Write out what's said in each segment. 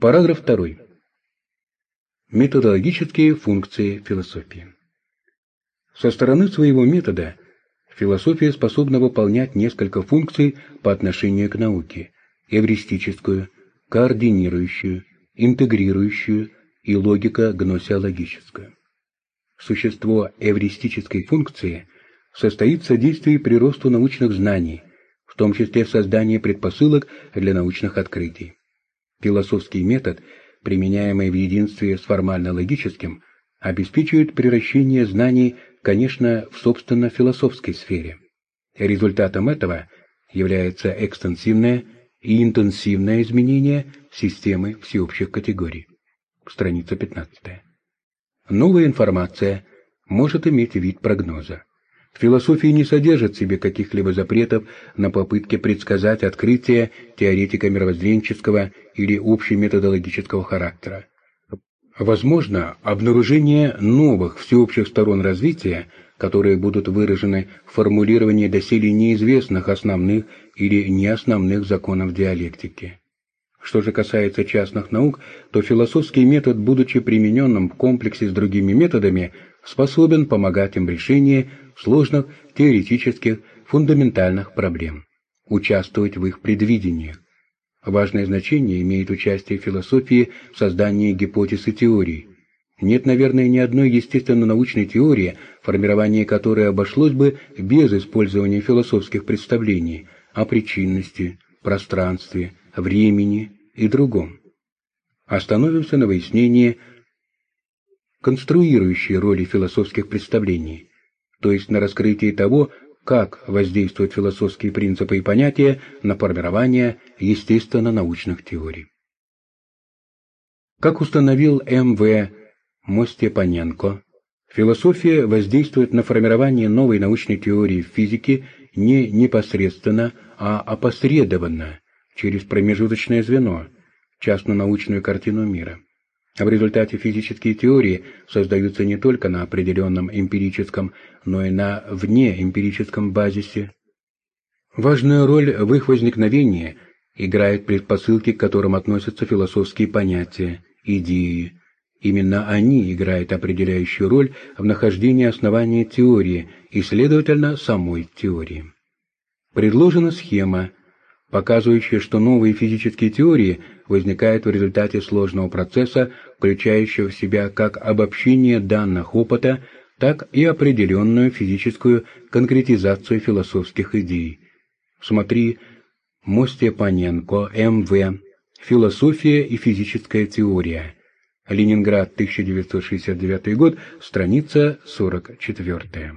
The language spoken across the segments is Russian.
Параграф 2. Методологические функции философии. Со стороны своего метода философия способна выполнять несколько функций по отношению к науке – эвристическую, координирующую, интегрирующую и логико-гносеологическую. Существо эвристической функции состоит в содействии приросту научных знаний, в том числе в создании предпосылок для научных открытий. Философский метод, применяемый в единстве с формально-логическим, обеспечивает превращение знаний, конечно, в собственно философской сфере. Результатом этого является экстенсивное и интенсивное изменение системы всеобщих категорий. Страница 15. Новая информация может иметь вид прогноза. Философия не содержит в себе каких-либо запретов на попытки предсказать открытия теоретика мировоззренческого или общеметодологического характера. Возможно, обнаружение новых всеобщих сторон развития, которые будут выражены в формулировании доселе неизвестных основных или неосновных законов диалектики. Что же касается частных наук, то философский метод, будучи примененным в комплексе с другими методами, способен помогать им в решении сложных теоретических фундаментальных проблем, участвовать в их предвидениях. Важное значение имеет участие философии в создании гипотез и теорий. Нет, наверное, ни одной естественно-научной теории, формирование которой обошлось бы без использования философских представлений о причинности, пространстве, времени и другом. Остановимся на выяснении конструирующей роли философских представлений, то есть на раскрытии того, как воздействуют философские принципы и понятия на формирование естественно-научных теорий. Как установил М.В. Мостепаненко, философия воздействует на формирование новой научной теории в физике не непосредственно, а опосредованно, через промежуточное звено, частно-научную картину мира. А в результате физические теории создаются не только на определенном эмпирическом, но и на внеэмпирическом базисе. Важную роль в их возникновении играют предпосылки, к которым относятся философские понятия, идеи. Именно они играют определяющую роль в нахождении основания теории и, следовательно, самой теории. Предложена схема, показывающая, что новые физические теории возникают в результате сложного процесса, включающего в себя как обобщение данных опыта, так и определенную физическую конкретизацию философских идей. Смотри Мостепаненко, М.В. Философия и физическая теория. Ленинград, 1969 год, страница 44.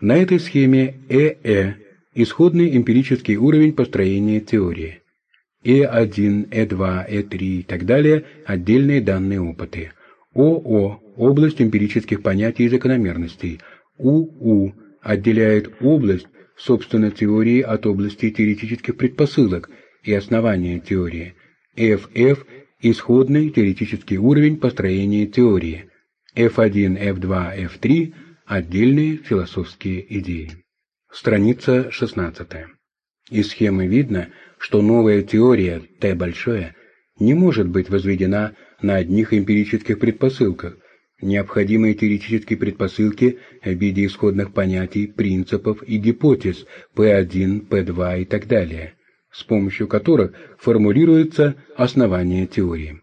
На этой схеме ЭЭ исходный эмпирический уровень построения теории. Э1, Э2, Э3 и так далее – отдельные данные опыты. ОО – область эмпирических понятий и закономерностей. УУ – отделяет область, собственно, теории от области теоретических предпосылок и основания теории. ФФ – исходный теоретический уровень построения теории. F1, F2, F3 – отдельные философские идеи. Страница 16. Из схемы видно, что новая теория Т большое не может быть возведена на одних эмпирических предпосылках. Необходимые теоретические предпосылки в виде исходных понятий, принципов и гипотез P1, P2 и так далее, с помощью которых формулируется основание теории.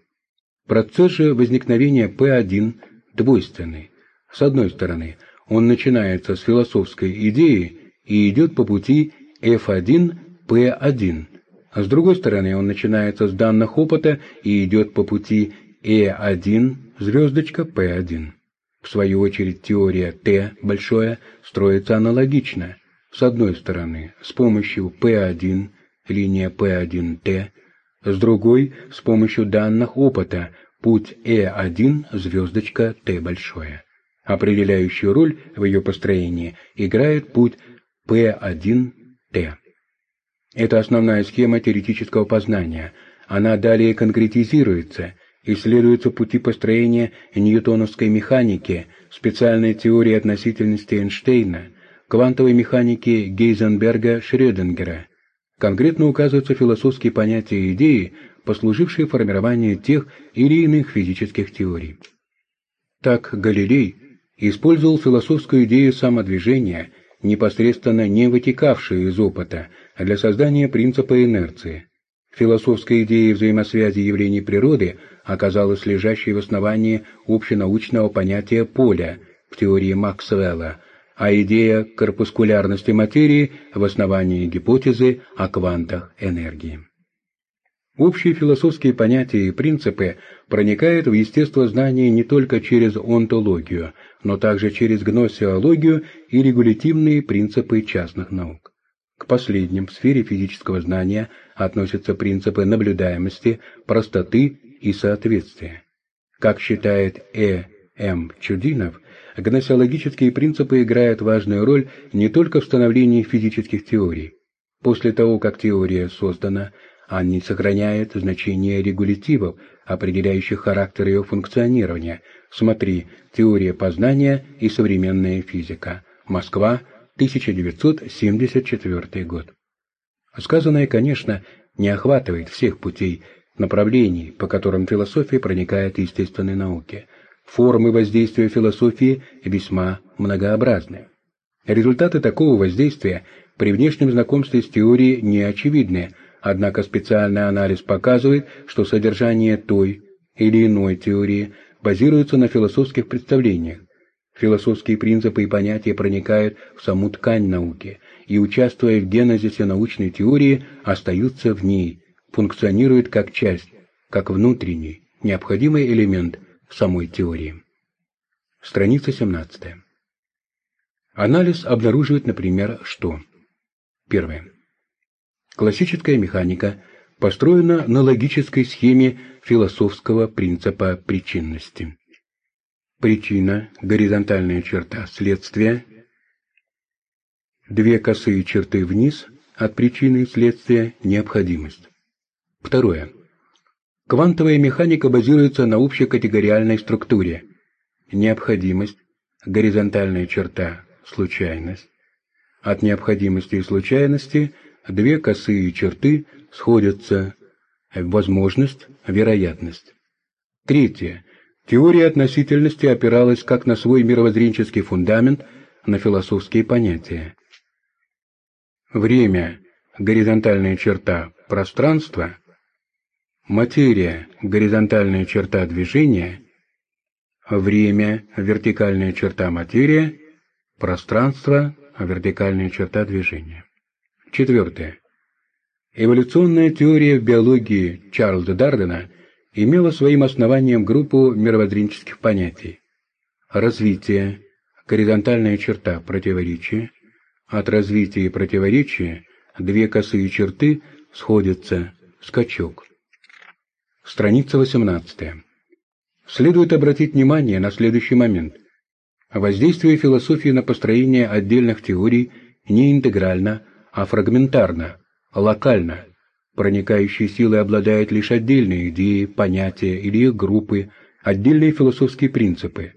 Процесс же возникновения P1 двойственный. С одной стороны, он начинается с философской идеи и идет по пути F1P1. А с другой стороны, он начинается с данных опыта и идет по пути E1 звездочка P1. В свою очередь теория Т большое строится аналогично. С одной стороны, с помощью P1, линия P1T, с другой, с помощью данных опыта, путь E1 звездочка Т большое. Определяющую роль в ее построении играет путь P1T. Это основная схема теоретического познания. Она далее конкретизируется, исследуются пути построения ньютоновской механики, специальной теории относительности Эйнштейна, квантовой механики Гейзенберга-Шрёдингера, Конкретно указываются философские понятия и идеи, послужившие формированию тех или иных физических теорий. Так Галилей использовал философскую идею самодвижения, непосредственно не вытекавшую из опыта, для создания принципа инерции. Философская идея взаимосвязи явлений природы оказалась лежащей в основании общенаучного понятия поля в теории Максвелла, а идея корпускулярности материи в основании гипотезы о квантах энергии. Общие философские понятия и принципы проникают в естествознание не только через онтологию, но также через гносеологию и регулятивные принципы частных наук. К последним в сфере физического знания относятся принципы наблюдаемости, простоты и соответствия. Как считает Э. М. Чудинов, гносеологические принципы играют важную роль не только в становлении физических теорий. После того, как теория создана, они сохраняют значение регулятивов, определяющих характер ее функционирования. Смотри, теория познания и современная физика. Москва, 1974 год. Сказанное, конечно, не охватывает всех путей, направлений, по которым философия проникает в естественной науке. Формы воздействия философии весьма многообразны. Результаты такого воздействия при внешнем знакомстве с теорией не очевидны, однако специальный анализ показывает, что содержание той или иной теории базируется на философских представлениях, Философские принципы и понятия проникают в саму ткань науки и, участвуя в генезисе научной теории, остаются в ней, функционируют как часть, как внутренний, необходимый элемент самой теории. Страница 17. Анализ обнаруживает, например, что Первое. Классическая механика построена на логической схеме философского принципа причинности. Причина, горизонтальная черта следствия, две косые черты вниз от причины и следствия, необходимость. Второе. Квантовая механика базируется на общекатегориальной структуре. Необходимость, горизонтальная черта, случайность. От необходимости и случайности две косые черты сходятся. Возможность, вероятность. Третье. Теория относительности опиралась как на свой мировоззренческий фундамент, на философские понятия. Время – горизонтальная черта пространства, материя – горизонтальная черта движения, время – вертикальная черта материя, пространство – вертикальная черта движения. Четвертое. Эволюционная теория в биологии Чарльза Дардена имела своим основанием группу мировоззренческих понятий. Развитие, горизонтальная черта противоречия, от развития и противоречия две косые черты сходятся, скачок. Страница 18. Следует обратить внимание на следующий момент. Воздействие философии на построение отдельных теорий не интегрально, а фрагментарно, локально, Проникающей силой обладают лишь отдельные идеи, понятия или их группы, отдельные философские принципы.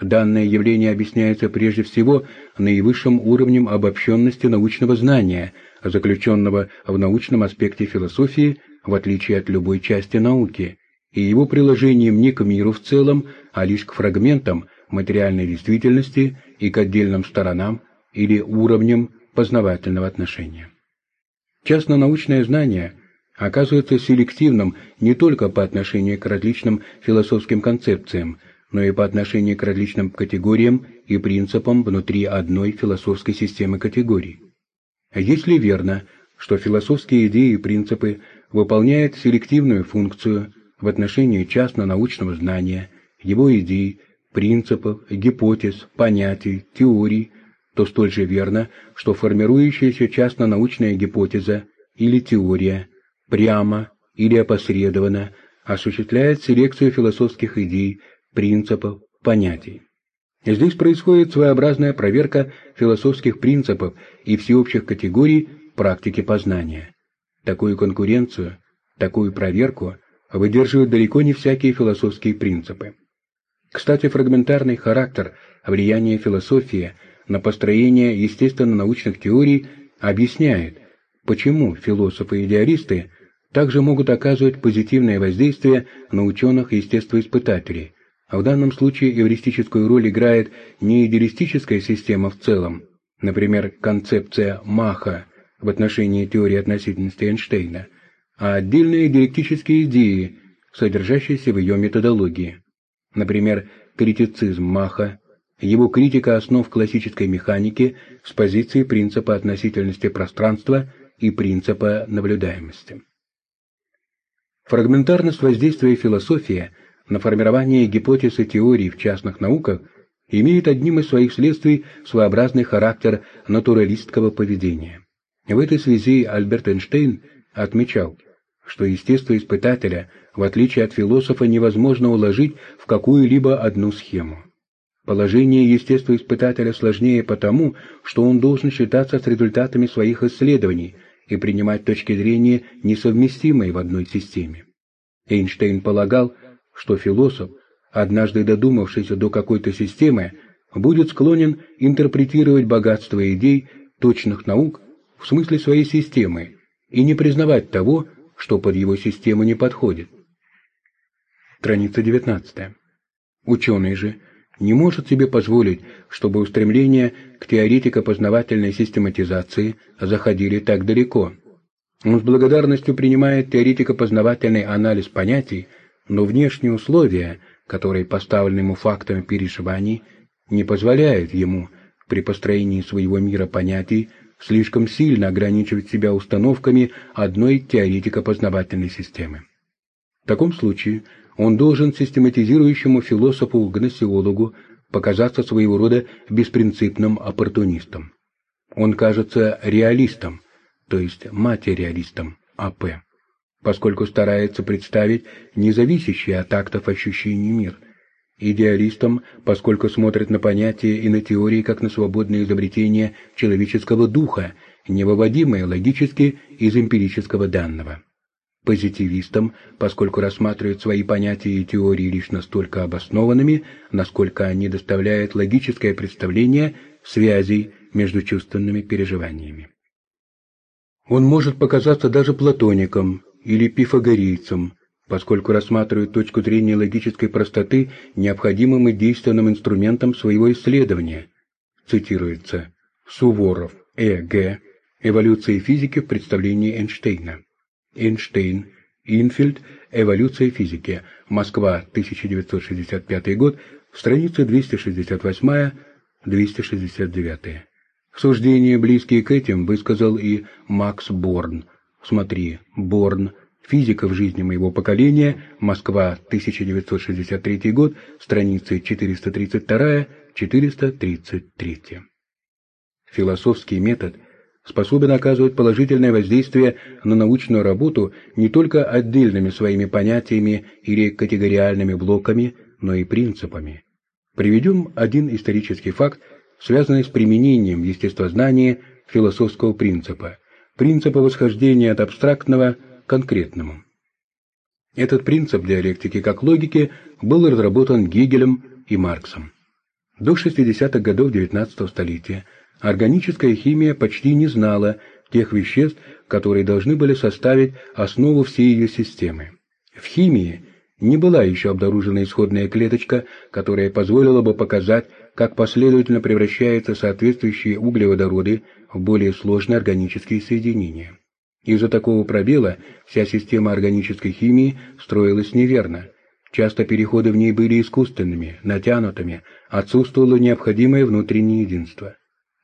Данное явление объясняется прежде всего наивысшим уровнем обобщенности научного знания, заключенного в научном аспекте философии, в отличие от любой части науки, и его приложением не к миру в целом, а лишь к фрагментам материальной действительности и к отдельным сторонам или уровням познавательного отношения. Частно-научное знание оказывается селективным не только по отношению к различным философским концепциям, но и по отношению к различным категориям и принципам внутри одной философской системы категорий. Если верно, что философские идеи и принципы выполняют селективную функцию в отношении частно-научного знания, его идей, принципов, гипотез, понятий, теорий, то столь же верно, что формирующаяся частно-научная гипотеза или теория прямо или опосредованно осуществляет селекцию философских идей, принципов, понятий. Здесь происходит своеобразная проверка философских принципов и всеобщих категорий практики познания. Такую конкуренцию, такую проверку выдерживают далеко не всякие философские принципы. Кстати, фрагментарный характер влияния философии на построение естественно-научных теорий объясняет, почему философы-идеалисты также могут оказывать позитивное воздействие на ученых и естествоиспытателей, а в данном случае эвристическую роль играет не идеалистическая система в целом, например, концепция Маха в отношении теории относительности Эйнштейна, а отдельные диалектические идеи, содержащиеся в ее методологии. Например, критицизм Маха, его критика основ классической механики с позиции принципа относительности пространства и принципа наблюдаемости. Фрагментарность воздействия философии на формирование гипотез и теорий в частных науках имеет одним из своих следствий своеобразный характер натуралистского поведения. В этой связи Альберт Эйнштейн отмечал, что естествоиспытателя, в отличие от философа, невозможно уложить в какую-либо одну схему. Положение естествоиспытателя сложнее потому, что он должен считаться с результатами своих исследований и принимать точки зрения, несовместимые в одной системе. Эйнштейн полагал, что философ, однажды додумавшийся до какой-то системы, будет склонен интерпретировать богатство идей точных наук в смысле своей системы и не признавать того, что под его систему не подходит. Страница 19. Ученый же не может себе позволить, чтобы устремления к теоретико-познавательной систематизации заходили так далеко. Он с благодарностью принимает теоретико-познавательный анализ понятий, но внешние условия, которые поставлены ему фактами переживаний, не позволяют ему при построении своего мира понятий слишком сильно ограничивать себя установками одной теоретико-познавательной системы. В таком случае он должен систематизирующему философу-гносеологу показаться своего рода беспринципным оппортунистом. Он кажется реалистом, то есть материалистом, АП, поскольку старается представить независящий от актов ощущений мир, идеалистом, поскольку смотрит на понятия и на теории как на свободное изобретение человеческого духа, не выводимое логически из эмпирического данного позитивистом, поскольку рассматривает свои понятия и теории лишь настолько обоснованными, насколько они доставляют логическое представление связей между чувственными переживаниями. Он может показаться даже платоником или пифагорейцем, поскольку рассматривает точку зрения логической простоты необходимым и действенным инструментом своего исследования. Цитируется Суворов, Э. Г. Эволюция физики в представлении Эйнштейна. Эйнштейн, Инфельд, Эволюция физики, Москва, 1965 год, страницы 268-269. Суждения, близкие к этим, высказал и Макс Борн. Смотри, Борн, Физика в жизни моего поколения, Москва, 1963 год, страницы 432-433. Философский метод способен оказывать положительное воздействие на научную работу не только отдельными своими понятиями или категориальными блоками, но и принципами. Приведем один исторический факт, связанный с применением в естествознании философского принципа, принципа восхождения от абстрактного к конкретному. Этот принцип диалектики как логики был разработан Гегелем и Марксом. До 60-х годов XIX столетия Органическая химия почти не знала тех веществ, которые должны были составить основу всей ее системы. В химии не была еще обнаружена исходная клеточка, которая позволила бы показать, как последовательно превращаются соответствующие углеводороды в более сложные органические соединения. Из-за такого пробела вся система органической химии строилась неверно. Часто переходы в ней были искусственными, натянутыми, отсутствовало необходимое внутреннее единство.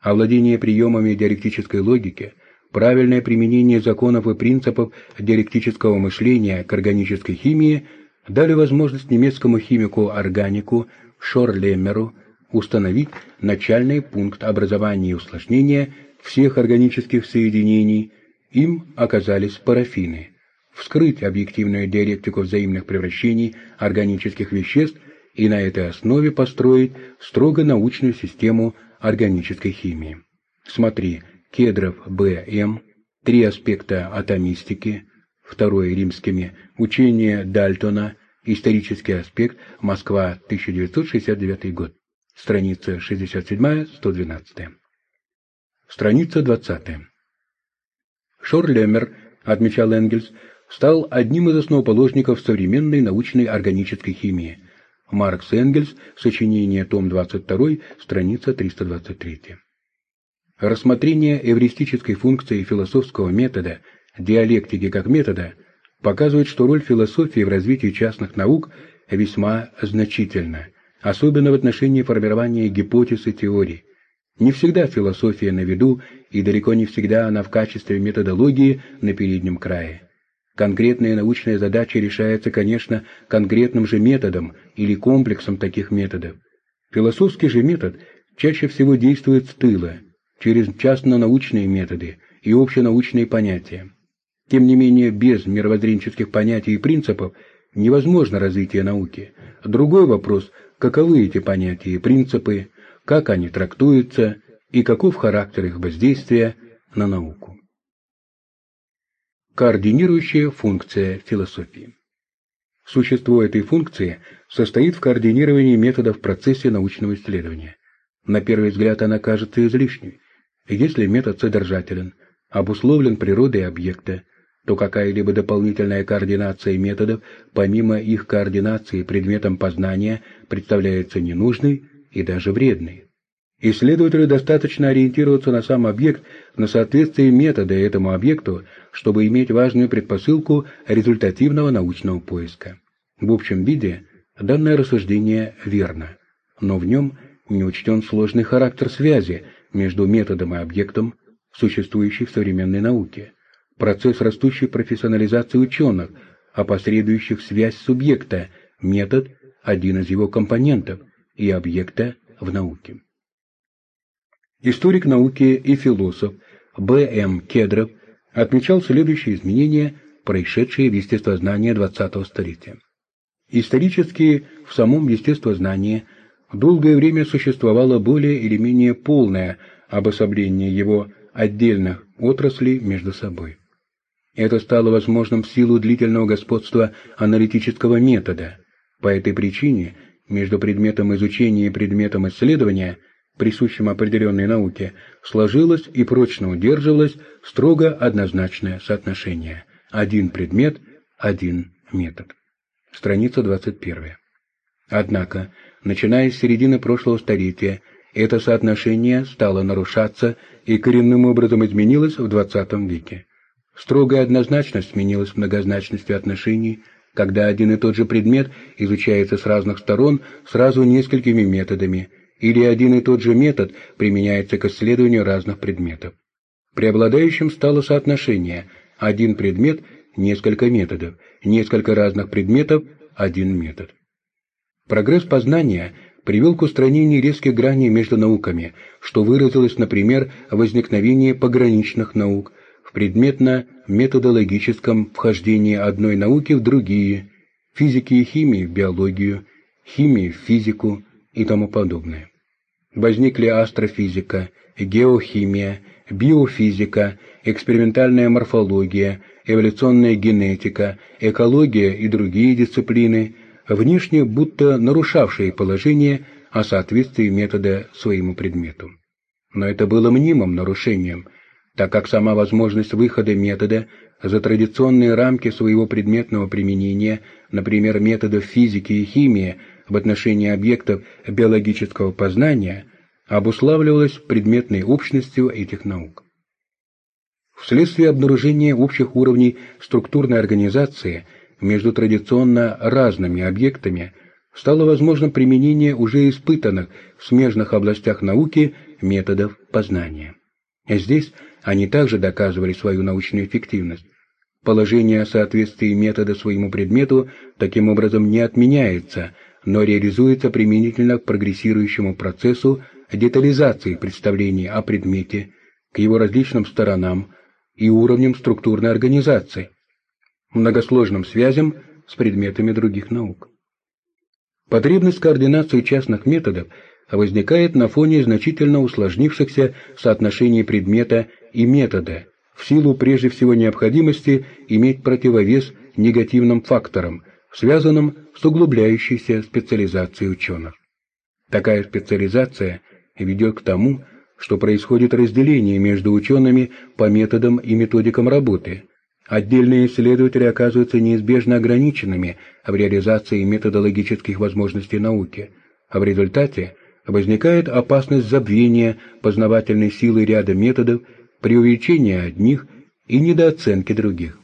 Овладение приемами диалектической логики, правильное применение законов и принципов диалектического мышления к органической химии дали возможность немецкому химику-органику Шорлемеру установить начальный пункт образования и усложнения всех органических соединений, им оказались парафины, вскрыть объективную диалектику взаимных превращений органических веществ и на этой основе построить строго научную систему органической химии. Смотри, Кедров Б.М., Три аспекта атомистики, второе римскими, Учение Дальтона, Исторический аспект, Москва, 1969 год. Страница 67-112. Страница 20. Шорлемер, отмечал Энгельс, стал одним из основоположников современной научной органической химии. Маркс Энгельс, сочинение, том 22, страница 323. Рассмотрение эвристической функции философского метода, диалектики как метода, показывает, что роль философии в развитии частных наук весьма значительна, особенно в отношении формирования гипотез и теорий. Не всегда философия на виду, и далеко не всегда она в качестве методологии на переднем крае. Конкретная научная задача решается, конечно, конкретным же методом или комплексом таких методов. Философский же метод чаще всего действует с тыла, через частно-научные методы и общенаучные понятия. Тем не менее, без мировоззренческих понятий и принципов невозможно развитие науки. Другой вопрос – каковы эти понятия и принципы, как они трактуются и каков характер их воздействия на науку. Координирующая функция философии. Существо этой функции состоит в координировании методов в процессе научного исследования. На первый взгляд она кажется излишней. Если метод содержателен, обусловлен природой объекта, то какая-либо дополнительная координация методов, помимо их координации предметом познания, представляется ненужной и даже вредной. Исследователю достаточно ориентироваться на сам объект, на соответствие метода этому объекту, чтобы иметь важную предпосылку результативного научного поиска. В общем виде данное рассуждение верно, но в нем не учтен сложный характер связи между методом и объектом, существующий в современной науке, процесс растущей профессионализации ученых, опосредующих связь субъекта, метод – один из его компонентов, и объекта в науке. Историк науки и философ Б. М. Кедров отмечал следующие изменения, происшедшие в естествознании XX столетия. Исторически в самом естествознании долгое время существовало более или менее полное обособление его отдельных отраслей между собой. Это стало возможным в силу длительного господства аналитического метода. По этой причине между предметом изучения и предметом исследования – присущим определенной науке, сложилось и прочно удерживалось строго однозначное соотношение. Один предмет – один метод. Страница 21. Однако, начиная с середины прошлого столетия, это соотношение стало нарушаться и коренным образом изменилось в XX веке. Строгая однозначность сменилась многозначностью отношений, когда один и тот же предмет изучается с разных сторон сразу несколькими методами – или один и тот же метод применяется к исследованию разных предметов. Преобладающим стало соотношение один предмет – несколько методов, несколько разных предметов – один метод. Прогресс познания привел к устранению резких граней между науками, что выразилось, например, в возникновении пограничных наук, в предметно-методологическом вхождении одной науки в другие, физики и химии в биологию, химии в физику и тому подобное возникли астрофизика, геохимия, биофизика, экспериментальная морфология, эволюционная генетика, экология и другие дисциплины, внешне будто нарушавшие положение о соответствии метода своему предмету. Но это было мнимым нарушением, так как сама возможность выхода метода за традиционные рамки своего предметного применения, например, методов физики и химии, в отношении объектов биологического познания обуславливалась предметной общностью этих наук. Вследствие обнаружения общих уровней структурной организации между традиционно разными объектами стало возможным применение уже испытанных в смежных областях науки методов познания. Здесь они также доказывали свою научную эффективность. Положение о соответствии метода своему предмету таким образом не отменяется, но реализуется применительно к прогрессирующему процессу детализации представлений о предмете, к его различным сторонам и уровням структурной организации, многосложным связям с предметами других наук. Потребность координации частных методов возникает на фоне значительно усложнившихся соотношений предмета и метода, в силу прежде всего необходимости иметь противовес негативным факторам, связанным с углубляющейся специализацией ученых. Такая специализация ведет к тому, что происходит разделение между учеными по методам и методикам работы. Отдельные исследователи оказываются неизбежно ограниченными в реализации методологических возможностей науки, а в результате возникает опасность забвения познавательной силы ряда методов, преувеличения одних и недооценки других.